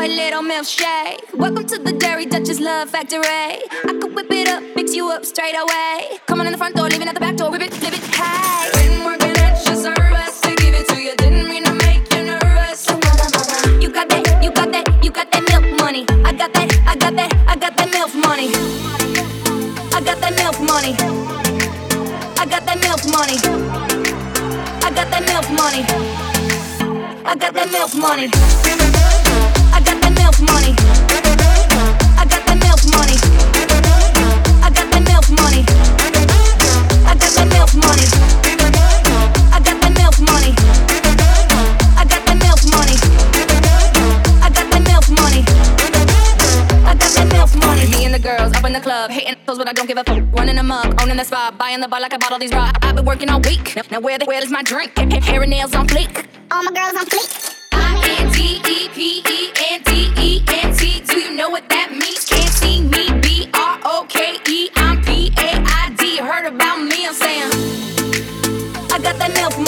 boy, little milkshake. Welcome to the Dairy Duchess Love Factory. I could whip it up, fix you up straight away. Come on in the front door, leaving at the back door, whip it, flip it, hey. Been working at your service to give it to you, didn't mean to make you nervous. You got that, you got that, you got that milk money. I got that, I got that, I got that milk money. I got that milk money. I got that milk money. I got that milk money. I got that milk money. Buying the girls up in the club, hittin' toes, but I don't give a fuck. Runnin' a mug, ownin' the spot, buyin' the bar like I bought all these rocks. I've been working all week. Now where the where is my drink? Hair and nails on fleek. All my girls on fleek.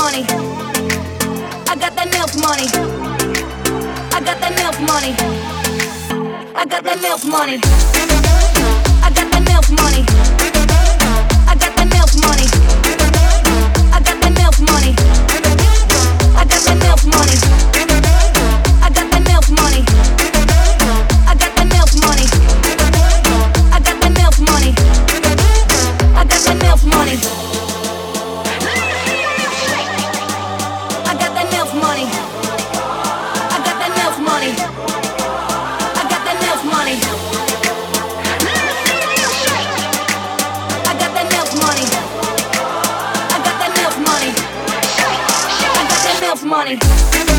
Money. I got that milk money. I got that milk money. I got that milk money. I got that milk money. I got that milk money. money.